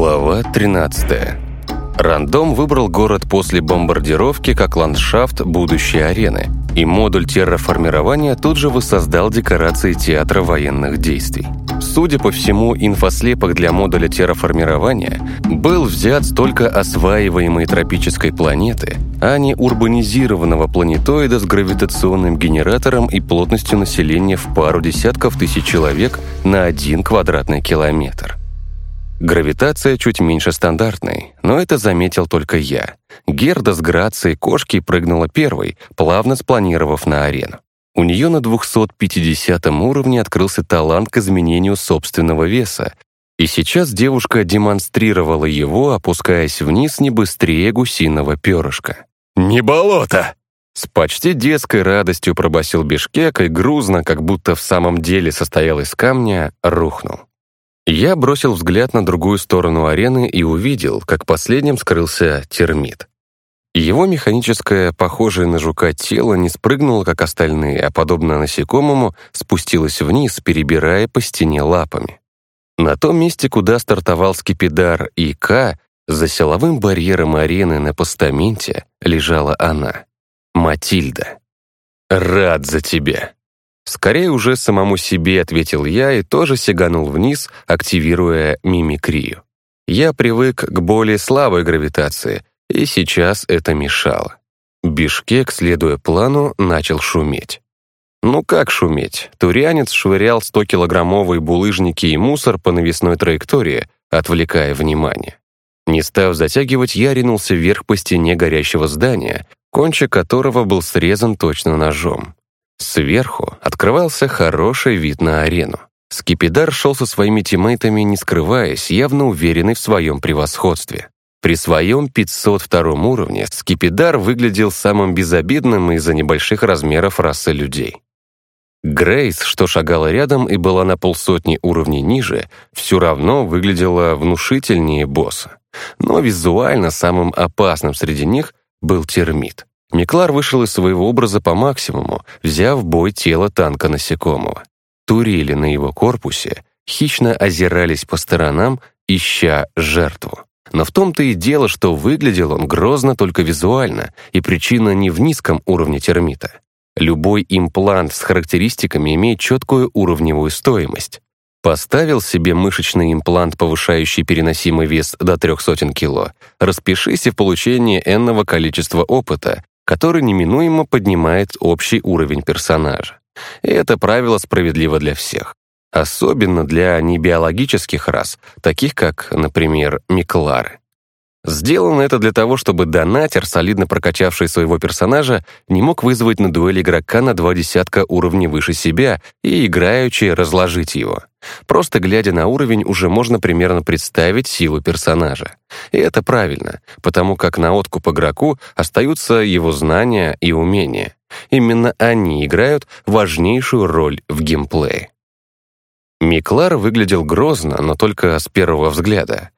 Глава 13. Рандом выбрал город после бомбардировки как ландшафт будущей арены, и модуль терраформирования тут же воссоздал декорации театра военных действий. Судя по всему, инфослепок для модуля терраформирования был взят с только осваиваемой тропической планеты, а не урбанизированного планетоида с гравитационным генератором и плотностью населения в пару десятков тысяч человек на один квадратный километр. Гравитация чуть меньше стандартной, но это заметил только я. Герда с грацией кошки прыгнула первой, плавно спланировав на арену. У нее на 250 уровне открылся талант к изменению собственного веса, и сейчас девушка демонстрировала его, опускаясь вниз не быстрее гусиного перышка. «Не болото!» С почти детской радостью пробасил Бишкек и грузно, как будто в самом деле состоял из камня, рухнул. Я бросил взгляд на другую сторону арены и увидел, как последним скрылся термит. Его механическое, похожее на жука тело не спрыгнуло, как остальные, а, подобно насекомому, спустилось вниз, перебирая по стене лапами. На том месте, куда стартовал скипидар и К, за силовым барьером арены на постаменте лежала она, Матильда. «Рад за тебя!» Скорее уже самому себе ответил я и тоже сиганул вниз, активируя мимикрию. Я привык к более слабой гравитации, и сейчас это мешало. Бишкек, следуя плану, начал шуметь. Ну как шуметь? Турянец швырял 100-килограммовые булыжники и мусор по навесной траектории, отвлекая внимание. Не став затягивать, я ринулся вверх по стене горящего здания, кончик которого был срезан точно ножом. Сверху открывался хороший вид на арену. Скипидар шел со своими тиммейтами, не скрываясь, явно уверенный в своем превосходстве. При своем 502 уровне Скипидар выглядел самым безобидным из-за небольших размеров расы людей. Грейс, что шагала рядом и была на полсотни уровней ниже, все равно выглядела внушительнее босса. Но визуально самым опасным среди них был термит. Миклар вышел из своего образа по максимуму, взяв бой тело танка насекомого. Турели на его корпусе хищно озирались по сторонам, ища жертву. Но в том-то и дело, что выглядел он грозно только визуально, и причина не в низком уровне термита. Любой имплант с характеристиками имеет четкую уровневую стоимость. Поставил себе мышечный имплант, повышающий переносимый вес до трех сотен кило, распишись в получении энного количества опыта, который неминуемо поднимает общий уровень персонажа. И это правило справедливо для всех. Особенно для небиологических рас, таких как, например, миклары. Сделано это для того, чтобы донатер, солидно прокачавший своего персонажа, не мог вызвать на дуэль игрока на два десятка уровней выше себя и играючи разложить его. Просто глядя на уровень, уже можно примерно представить силу персонажа. И это правильно, потому как на откуп игроку остаются его знания и умения. Именно они играют важнейшую роль в геймплее. Миклар выглядел грозно, но только с первого взгляда.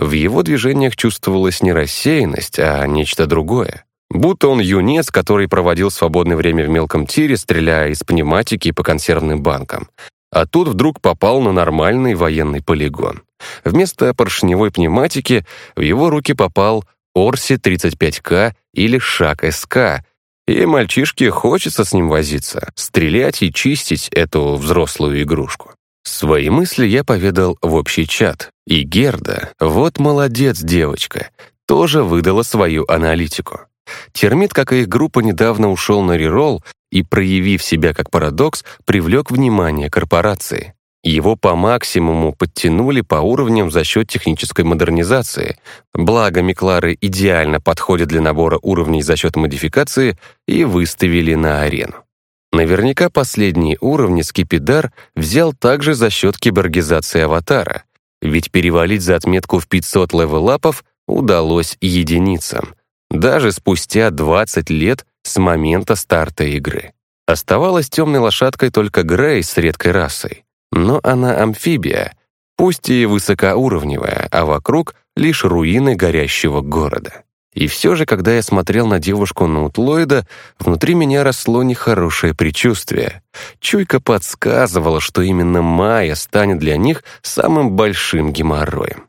В его движениях чувствовалась не рассеянность, а нечто другое. Будто он юнец, который проводил свободное время в мелком тире, стреляя из пневматики по консервным банкам. А тут вдруг попал на нормальный военный полигон. Вместо поршневой пневматики в его руки попал Орси-35К или Шак-СК, и мальчишке хочется с ним возиться, стрелять и чистить эту взрослую игрушку. Свои мысли я поведал в общий чат, и Герда, вот молодец девочка, тоже выдала свою аналитику. Термит, как и их группа, недавно ушел на реролл и, проявив себя как парадокс, привлек внимание корпорации. Его по максимуму подтянули по уровням за счет технической модернизации, благо Миклары идеально подходят для набора уровней за счет модификации и выставили на арену. Наверняка последние уровни Скипидар взял также за счет киборгизации аватара, ведь перевалить за отметку в 500 левелапов удалось единицам, даже спустя 20 лет с момента старта игры. Оставалась темной лошадкой только Грей с редкой расой, но она амфибия, пусть и высокоуровневая, а вокруг лишь руины горящего города. И все же, когда я смотрел на девушку Наутлоида, внутри меня росло нехорошее предчувствие. Чуйка подсказывала, что именно Майя станет для них самым большим геморроем.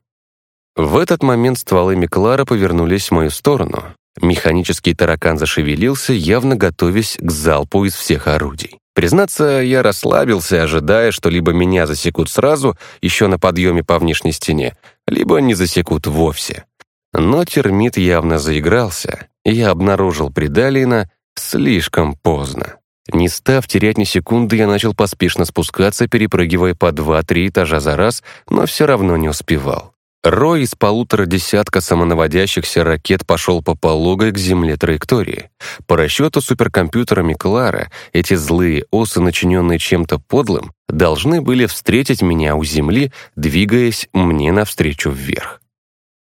В этот момент стволы Миклара повернулись в мою сторону. Механический таракан зашевелился, явно готовясь к залпу из всех орудий. Признаться, я расслабился, ожидая, что либо меня засекут сразу, еще на подъеме по внешней стене, либо не засекут вовсе. Но термит явно заигрался, и я обнаружил Придалина слишком поздно. Не став терять ни секунды, я начал поспешно спускаться, перепрыгивая по два-три этажа за раз, но все равно не успевал. Рой из полутора десятка самонаводящихся ракет пошел по пологой к Земле траектории. По расчету суперкомпьютера Миклара, эти злые осы, начиненные чем-то подлым, должны были встретить меня у Земли, двигаясь мне навстречу вверх.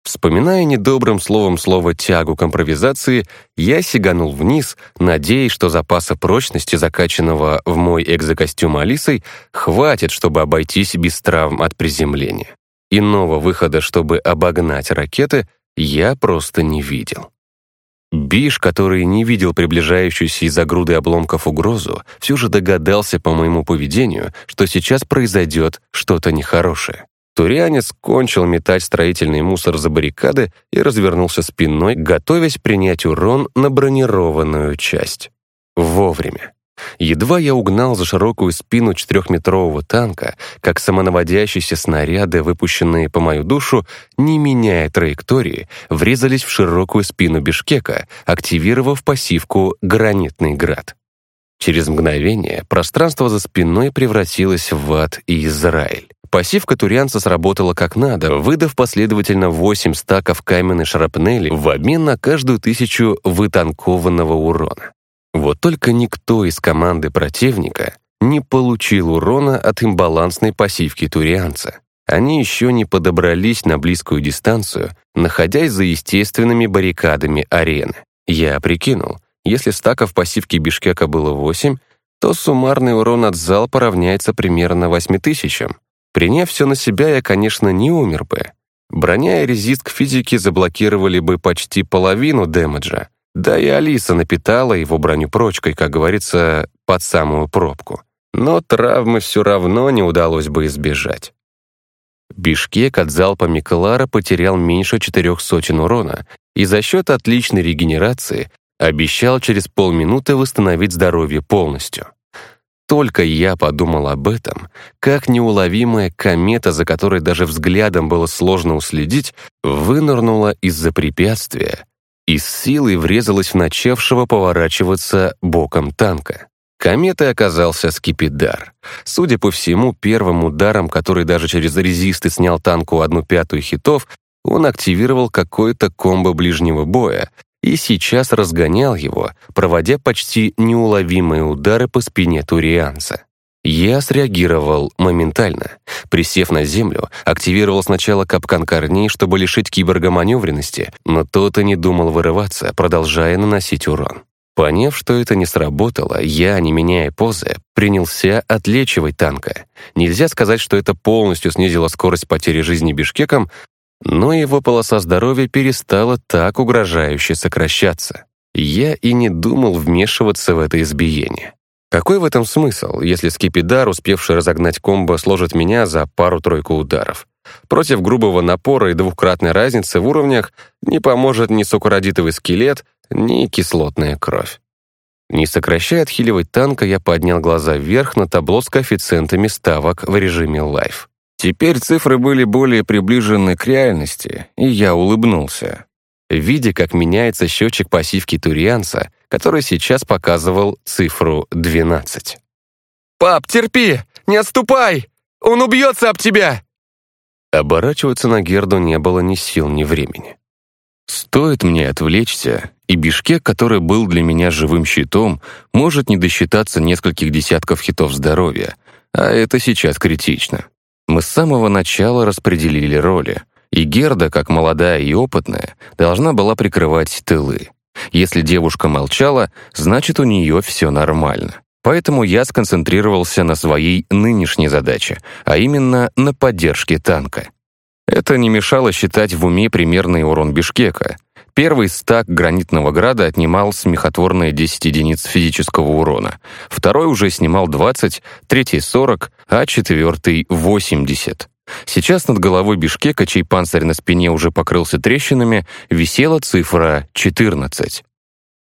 Вспоминая недобрым словом слово «тягу» к импровизации, я сиганул вниз, надеясь, что запаса прочности, закачанного в мой экзокостюм Алисой, хватит, чтобы обойтись без травм от приземления. Иного выхода, чтобы обогнать ракеты, я просто не видел. Биш, который не видел приближающуюся из-за груды обломков угрозу, все же догадался по моему поведению, что сейчас произойдет что-то нехорошее. Турианец кончил метать строительный мусор за баррикады и развернулся спиной, готовясь принять урон на бронированную часть. Вовремя. Едва я угнал за широкую спину четырехметрового танка, как самонаводящиеся снаряды, выпущенные по мою душу, не меняя траектории, врезались в широкую спину Бишкека, активировав пассивку «Гранитный град». Через мгновение пространство за спиной превратилось в ад и Израиль. Пассивка Турианца сработала как надо, выдав последовательно 8 стаков каменной шрапнели в обмен на каждую тысячу вытанкованного урона. Вот только никто из команды противника не получил урона от имбалансной пассивки Турианца. Они еще не подобрались на близкую дистанцию, находясь за естественными баррикадами арены. Я прикинул, если стаков пассивки Бишкека было 8, то суммарный урон от залпа равняется примерно 8 тысячам. Приняв все на себя, я, конечно, не умер бы. Броня и резист к физике заблокировали бы почти половину дэмэджа. Да и Алиса напитала его броню прочкой, как говорится, под самую пробку. Но травмы все равно не удалось бы избежать. Бишкек от залпа Миклара потерял меньше четырех сотен урона и за счет отличной регенерации обещал через полминуты восстановить здоровье полностью. Только я подумал об этом, как неуловимая комета, за которой даже взглядом было сложно уследить, вынырнула из-за препятствия и с силой врезалась в начавшего поворачиваться боком танка. Кометой оказался скипидар. Судя по всему, первым ударом, который даже через резисты снял танку одну пятую хитов, он активировал какое-то комбо ближнего боя, и сейчас разгонял его, проводя почти неуловимые удары по спине турианца. Я среагировал моментально. Присев на землю, активировал сначала капкан корней, чтобы лишить киборга маневренности, но тот и не думал вырываться, продолжая наносить урон. Поняв, что это не сработало, я, не меняя позы, принялся отлечивать танка. Нельзя сказать, что это полностью снизило скорость потери жизни Бишкеком, но его полоса здоровья перестала так угрожающе сокращаться. Я и не думал вмешиваться в это избиение. Какой в этом смысл, если скипидар, успевший разогнать комбо, сложит меня за пару-тройку ударов? Против грубого напора и двухкратной разницы в уровнях не поможет ни сукородитовый скелет, ни кислотная кровь. Не сокращая отхиливать танка, я поднял глаза вверх на табло с коэффициентами ставок в режиме лайф. Теперь цифры были более приближены к реальности, и я улыбнулся. Видя, как меняется счетчик пассивки турианца, который сейчас показывал цифру 12. «Пап, терпи! Не отступай! Он убьется об тебя!» Оборачиваться на Герду не было ни сил, ни времени. Стоит мне отвлечься, и Бишкек, который был для меня живым щитом, может не досчитаться нескольких десятков хитов здоровья, а это сейчас критично. Мы с самого начала распределили роли, и Герда, как молодая и опытная, должна была прикрывать тылы. Если девушка молчала, значит, у нее все нормально. Поэтому я сконцентрировался на своей нынешней задаче, а именно на поддержке танка. Это не мешало считать в уме примерный урон Бишкека. Первый стак гранитного града отнимал смехотворные 10 единиц физического урона, второй уже снимал 20, третий — 40, а четвертый — 80. Сейчас над головой Бишкека, чей панцирь на спине уже покрылся трещинами, висела цифра 14.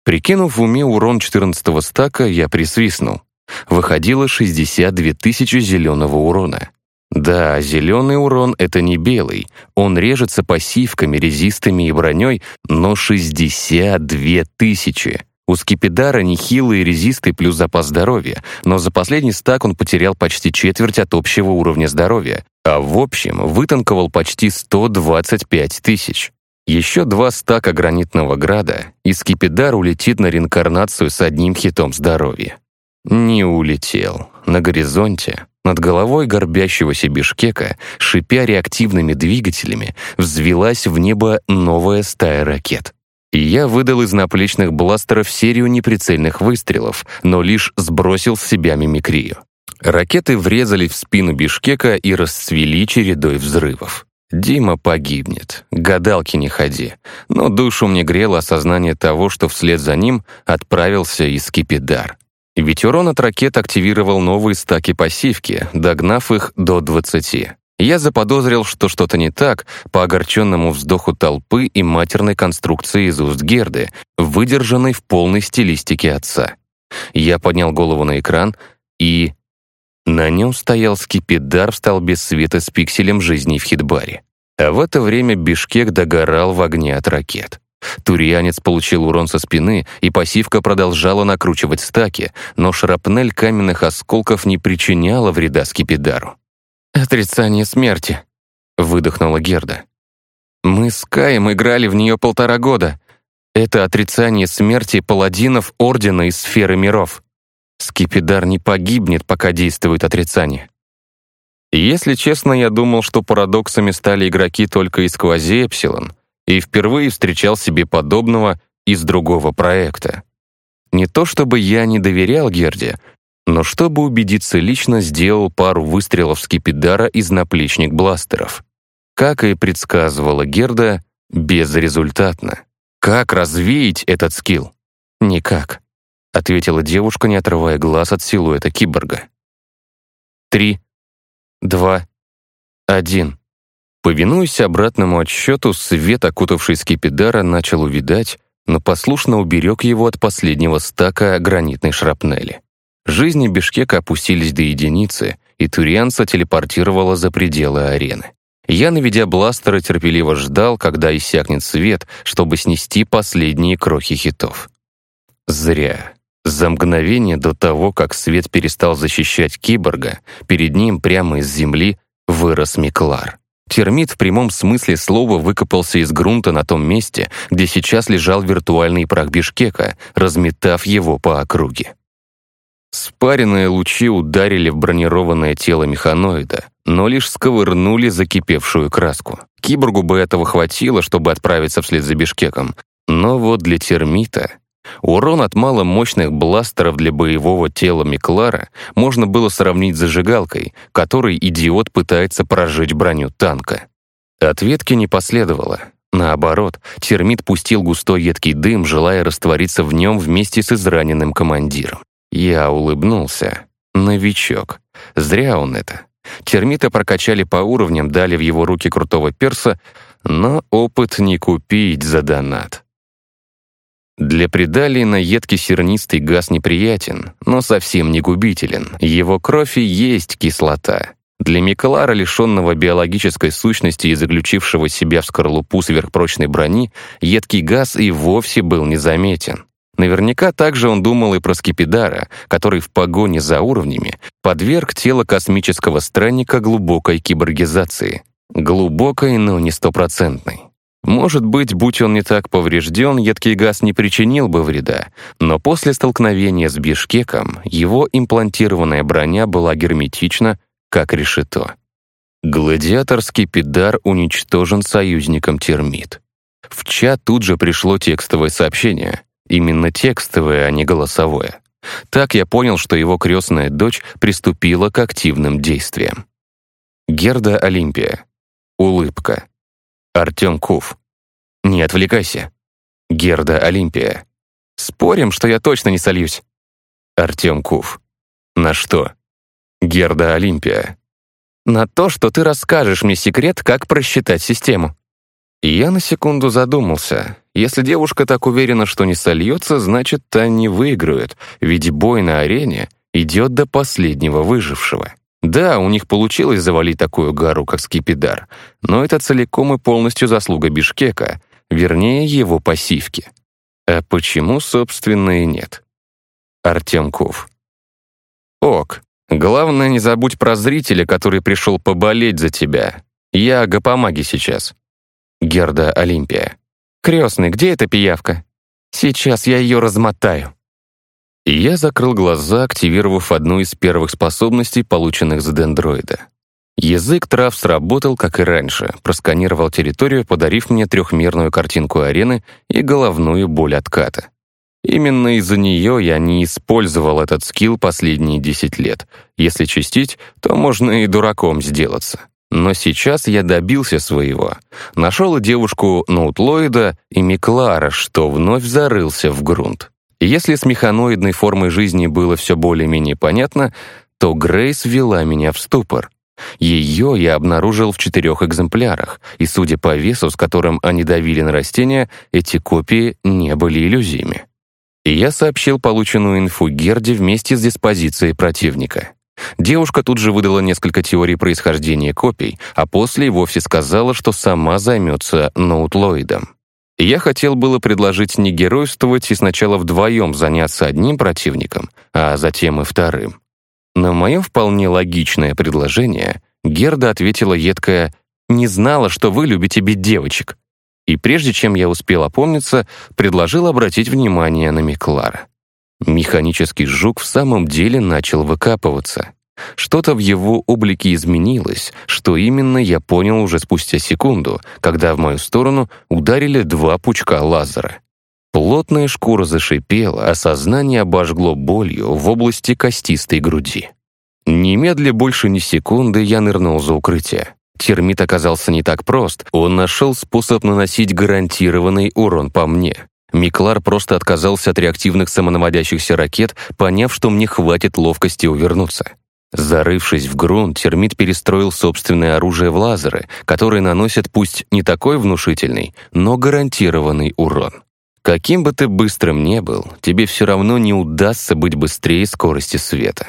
Прикинув в уме урон 14-го стака, я присвистнул. Выходило 62 тысячи зеленого урона. Да, зеленый урон — это не белый. Он режется пассивками, резистами и броней, но 62 тысячи. У Скипидара нехилые резисты плюс запас здоровья, но за последний стак он потерял почти четверть от общего уровня здоровья, а в общем вытанковал почти 125 тысяч. Еще два стака гранитного града, и Скипидар улетит на реинкарнацию с одним хитом здоровья. Не улетел. На горизонте, над головой горбящегося Бишкека, шипя реактивными двигателями, взвелась в небо новая стая ракет. И я выдал из наплечных бластеров серию неприцельных выстрелов, но лишь сбросил с себя мимикрию. Ракеты врезали в спину Бишкека и расцвели чередой взрывов. Дима погибнет, гадалки не ходи. Но душу мне грело осознание того, что вслед за ним отправился и Скипидар. Ведь урон от ракет активировал новые стаки пассивки, догнав их до 20. Я заподозрил, что что-то не так по огорченному вздоху толпы и матерной конструкции из уст Герды, выдержанной в полной стилистике отца. Я поднял голову на экран и... На нем стоял скипидар в столбе света с пикселем жизни в хитбаре. А в это время Бишкек догорал в огне от ракет. Турианец получил урон со спины, и пассивка продолжала накручивать стаки, но шрапнель каменных осколков не причиняла вреда Скипидару. «Отрицание смерти», — выдохнула Герда. «Мы с Каем играли в нее полтора года. Это отрицание смерти паладинов Ордена из Сферы Миров. Скипидар не погибнет, пока действует отрицание». Если честно, я думал, что парадоксами стали игроки только из Квази Эпсилон, и впервые встречал себе подобного из другого проекта. Не то чтобы я не доверял Герде, но чтобы убедиться лично, сделал пару выстрелов скипидара из наплечник бластеров. Как и предсказывала Герда, безрезультатно. Как развеять этот скилл? Никак, ответила девушка, не отрывая глаз от силуэта киборга. Три, два, один. Повинуясь обратному отсчету, свет, окутавший скипидара, начал увидать, но послушно уберег его от последнего стака гранитной шрапнели. Жизни Бишкека опустились до единицы, и Турианца телепортировала за пределы арены. Я, наведя бластера, терпеливо ждал, когда иссякнет свет, чтобы снести последние крохи хитов. Зря. За мгновение до того, как свет перестал защищать киборга, перед ним прямо из земли вырос Миклар. Термит в прямом смысле слова выкопался из грунта на том месте, где сейчас лежал виртуальный прах Бишкека, разметав его по округе. Спаренные лучи ударили в бронированное тело механоида, но лишь сковырнули закипевшую краску. Киборгу бы этого хватило, чтобы отправиться вслед за Бишкеком, но вот для термита Урон от маломощных бластеров для боевого тела Миклара можно было сравнить с зажигалкой, которой идиот пытается прожечь броню танка. Ответки не последовало. Наоборот, термит пустил густой едкий дым, желая раствориться в нем вместе с израненным командиром. Я улыбнулся. Новичок. Зря он это. Термита прокачали по уровням, дали в его руки крутого перса, но опыт не купить за донат. Для Придалина едкий сернистый газ неприятен, но совсем не губителен. Его кровь и есть кислота. Для Миколара, лишенного биологической сущности и заключившего себя в скорлупу сверхпрочной брони, едкий газ и вовсе был незаметен. Наверняка также он думал и про Скипидара, который в погоне за уровнями подверг тело космического странника глубокой киборгизации. Глубокой, но не стопроцентной. Может быть, будь он не так поврежден, едкий газ не причинил бы вреда, но после столкновения с Бишкеком его имплантированная броня была герметична, как решето. Гладиаторский пидар уничтожен союзником термит. В чат тут же пришло текстовое сообщение. Именно текстовое, а не голосовое. Так я понял, что его крестная дочь приступила к активным действиям. Герда Олимпия. Улыбка. Артем Кув. Не отвлекайся. Герда Олимпия. Спорим, что я точно не сольюсь. Артем Кув. На что? Герда Олимпия. На то, что ты расскажешь мне секрет, как просчитать систему». Я на секунду задумался. Если девушка так уверена, что не сольется, значит, та не выиграет, ведь бой на арене идет до последнего выжившего. Да, у них получилось завалить такую гару, как Скипидар, но это целиком и полностью заслуга Бишкека, вернее, его пассивки. А почему, собственно, и нет? Артем Ков. Ок, главное, не забудь про зрителя, который пришел поболеть за тебя. Я Гапомаги сейчас. Герда Олимпия. «Крестный, где эта пиявка? Сейчас я ее размотаю». Я закрыл глаза, активировав одну из первых способностей, полученных за дендроида. Язык трав сработал, как и раньше, просканировал территорию, подарив мне трехмерную картинку арены и головную боль отката. Именно из-за нее я не использовал этот скилл последние 10 лет. Если чистить, то можно и дураком сделаться. Но сейчас я добился своего. Нашел девушку Ноутлоида, и Миклара, что вновь зарылся в грунт. Если с механоидной формой жизни было все более-менее понятно, то Грейс вела меня в ступор. Ее я обнаружил в четырех экземплярах, и, судя по весу, с которым они давили на растения, эти копии не были иллюзиями. И я сообщил полученную инфу Герде вместе с диспозицией противника. Девушка тут же выдала несколько теорий происхождения копий, а после вовсе сказала, что сама займется ноутлоидом. Я хотел было предложить не геройствовать и сначала вдвоем заняться одним противником, а затем и вторым. На мое вполне логичное предложение Герда ответила едкая «Не знала, что вы любите бить девочек». И прежде чем я успел опомниться, предложил обратить внимание на Миклара. Механический жук в самом деле начал выкапываться. Что-то в его облике изменилось, что именно я понял уже спустя секунду, когда в мою сторону ударили два пучка лазера. Плотная шкура зашипела, а сознание обожгло болью в области костистой груди. Немедля больше ни секунды я нырнул за укрытие. Термит оказался не так прост, он нашел способ наносить гарантированный урон по мне. Миклар просто отказался от реактивных самонаводящихся ракет, поняв, что мне хватит ловкости увернуться. Зарывшись в грунт, термит перестроил собственное оружие в лазеры, которые наносят пусть не такой внушительный, но гарантированный урон. Каким бы ты быстрым ни был, тебе все равно не удастся быть быстрее скорости света.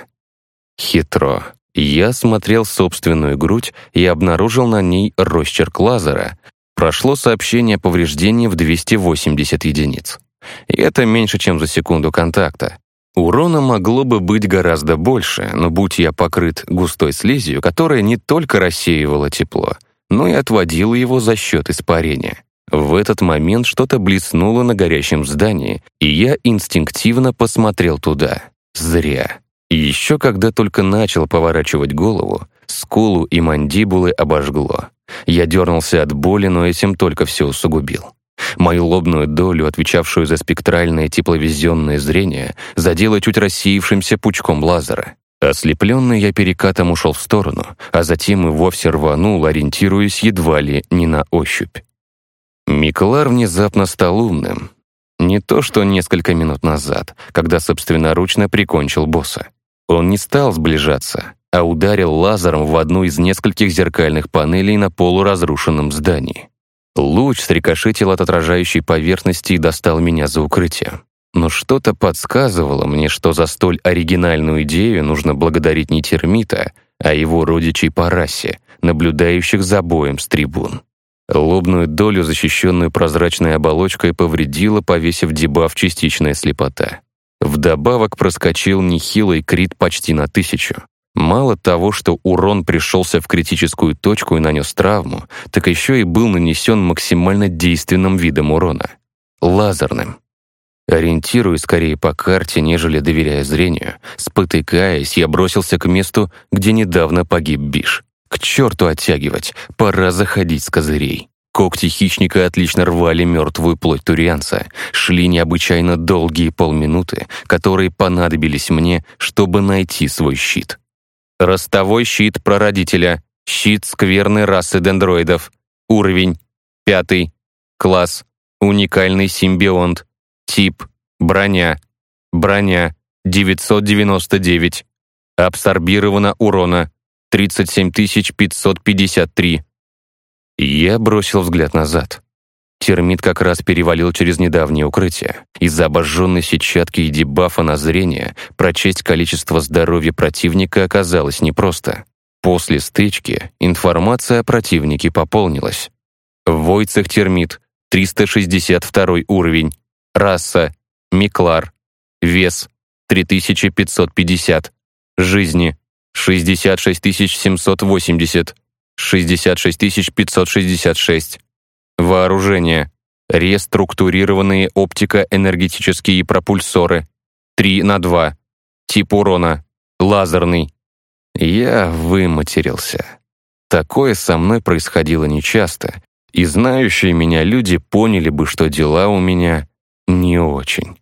Хитро. Я смотрел собственную грудь и обнаружил на ней росчерк лазера, прошло сообщение о повреждении в 280 единиц. И это меньше, чем за секунду контакта. Урона могло бы быть гораздо больше, но будь я покрыт густой слизью, которая не только рассеивала тепло, но и отводила его за счет испарения. В этот момент что-то блеснуло на горящем здании, и я инстинктивно посмотрел туда. Зря. Еще когда только начал поворачивать голову, скулу и мандибулы обожгло. Я дернулся от боли, но этим только все усугубил. Мою лобную долю, отвечавшую за спектральное тепловизионное зрение, задело чуть рассеявшимся пучком лазера. Ослепленный я перекатом ушел в сторону, а затем и вовсе рванул, ориентируясь едва ли не на ощупь. Миклар внезапно стал умным. Не то, что несколько минут назад, когда собственноручно прикончил босса. Он не стал сближаться, а ударил лазером в одну из нескольких зеркальных панелей на полуразрушенном здании. Луч срикошетил от отражающей поверхности и достал меня за укрытие. Но что-то подсказывало мне, что за столь оригинальную идею нужно благодарить не термита, а его родичей по расе, наблюдающих за боем с трибун. Лобную долю, защищенную прозрачной оболочкой, повредила, повесив дебаф «Частичная слепота». Вдобавок проскочил нехилый крит почти на тысячу. Мало того, что урон пришелся в критическую точку и нанес травму, так еще и был нанесен максимально действенным видом урона — лазерным. Ориентируясь скорее по карте, нежели доверяя зрению, спотыкаясь, я бросился к месту, где недавно погиб Биш. К черту оттягивать, пора заходить с козырей. Когти хищника отлично рвали мертвую плоть турианца, шли необычайно долгие полминуты, которые понадобились мне, чтобы найти свой щит. Ростовой щит прародителя. Щит скверной расы дендроидов. Уровень. Пятый. Класс. Уникальный симбионт. Тип. Броня. Броня. 999. Абсорбировано урона. 37 553. Я бросил взгляд назад. Термит как раз перевалил через недавнее укрытие. Из-за обожженной сетчатки и дебафа на зрение прочесть количество здоровья противника оказалось непросто. После стычки информация о противнике пополнилась. Войцех термит, 362 уровень. Раса, Миклар. Вес, 3550. Жизни, 66 780. 66 566. Вооружение. Реструктурированные оптико-энергетические пропульсоры. 3 на 2. Тип урона. Лазерный. Я выматерился. Такое со мной происходило нечасто, и знающие меня люди поняли бы, что дела у меня не очень.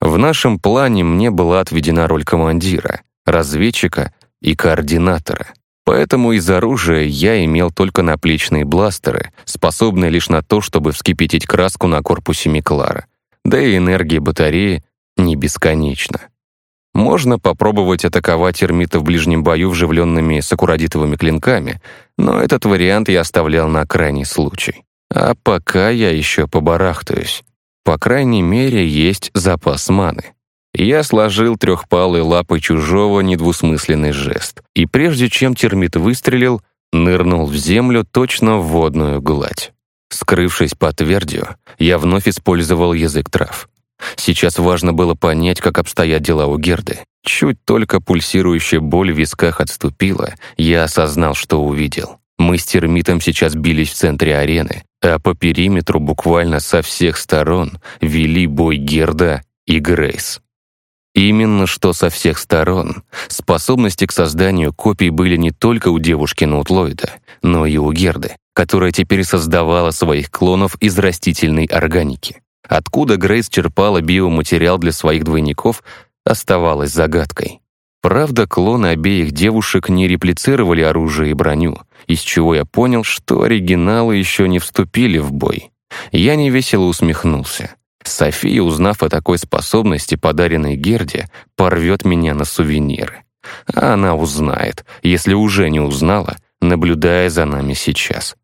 В нашем плане мне была отведена роль командира, разведчика и координатора. Поэтому из оружия я имел только наплечные бластеры, способные лишь на то, чтобы вскипятить краску на корпусе Миклара. Да и энергия батареи не бесконечна. Можно попробовать атаковать термита в ближнем бою вживленными сакурадитовыми клинками, но этот вариант я оставлял на крайний случай. А пока я еще побарахтаюсь. По крайней мере, есть запас маны. Я сложил трехпалой лапой чужого недвусмысленный жест, и прежде чем термит выстрелил, нырнул в землю точно в водную гладь. Скрывшись под твердью, я вновь использовал язык трав. Сейчас важно было понять, как обстоят дела у Герды. Чуть только пульсирующая боль в висках отступила, я осознал, что увидел. Мы с термитом сейчас бились в центре арены, а по периметру буквально со всех сторон вели бой Герда и Грейс. Именно что со всех сторон. Способности к созданию копий были не только у девушки Нутлоида, но и у Герды, которая теперь создавала своих клонов из растительной органики. Откуда Грейс черпала биоматериал для своих двойников, оставалось загадкой. Правда, клоны обеих девушек не реплицировали оружие и броню, из чего я понял, что оригиналы еще не вступили в бой. Я невесело усмехнулся. София, узнав о такой способности, подаренной Герде, порвет меня на сувениры. А она узнает, если уже не узнала, наблюдая за нами сейчас.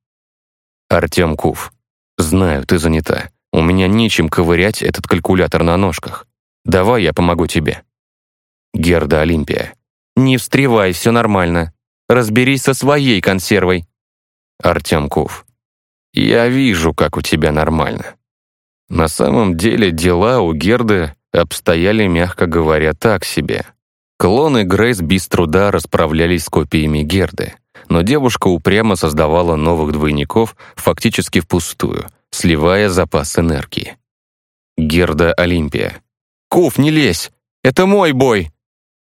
Артем Кув. Знаю, ты занята. У меня нечем ковырять этот калькулятор на ножках. Давай я помогу тебе. Герда Олимпия. Не встревай, все нормально. Разберись со своей консервой. Артем Кув. Я вижу, как у тебя нормально. На самом деле дела у Герды обстояли, мягко говоря, так себе. Клоны Грейс без труда расправлялись с копиями Герды, но девушка упрямо создавала новых двойников фактически впустую, сливая запас энергии. Герда Олимпия. «Куф, не лезь! Это мой бой!»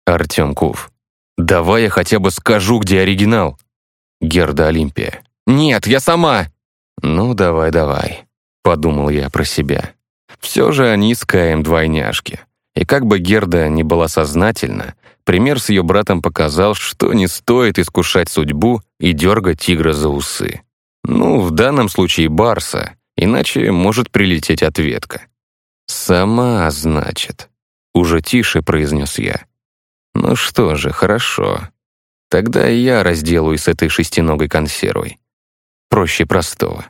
Артем Куф. «Давай я хотя бы скажу, где оригинал!» Герда Олимпия. «Нет, я сама!» «Ну, давай-давай» подумал я про себя. Все же они с Каем двойняшки. И как бы Герда не была сознательна, пример с ее братом показал, что не стоит искушать судьбу и дергать тигра за усы. Ну, в данном случае Барса, иначе может прилететь ответка. «Сама, значит», — уже тише произнес я. «Ну что же, хорошо. Тогда я разделаюсь с этой шестиногой консервой. Проще простого».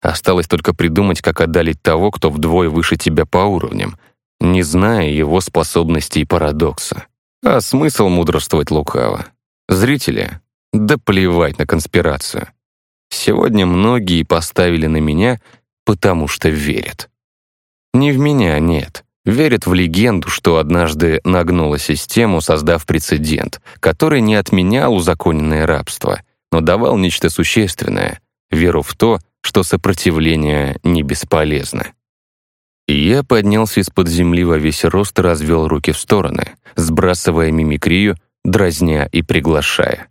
Осталось только придумать, как отдалить того, кто вдвое выше тебя по уровням, не зная его способностей и парадокса. А смысл мудрствовать лукаво? Зрители? Да плевать на конспирацию. Сегодня многие поставили на меня, потому что верят. Не в меня, нет. Верят в легенду, что однажды нагнула систему, создав прецедент, который не отменял узаконенное рабство, но давал нечто существенное — веру в то, что сопротивление не бесполезно. Я поднялся из-под земли во весь рост и развел руки в стороны, сбрасывая мимикрию, дразня и приглашая.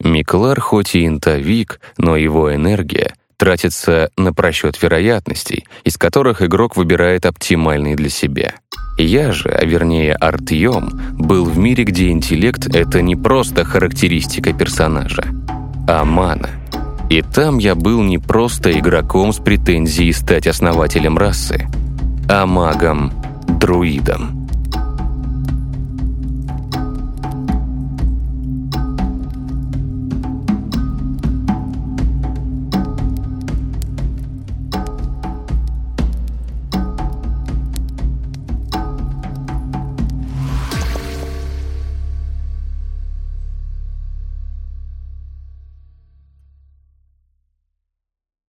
Миклар хоть и интовик, но его энергия тратится на просчет вероятностей, из которых игрок выбирает оптимальный для себя. Я же, а вернее Артьем, был в мире, где интеллект — это не просто характеристика персонажа, а мана — и там я был не просто игроком с претензией стать основателем расы, а магом-друидом.